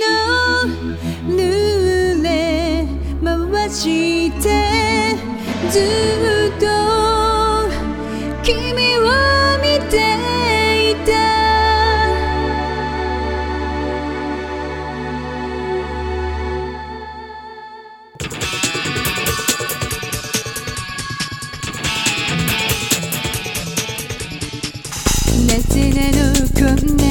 の濡れ回してずっと君を見ていた。なぜなのこんな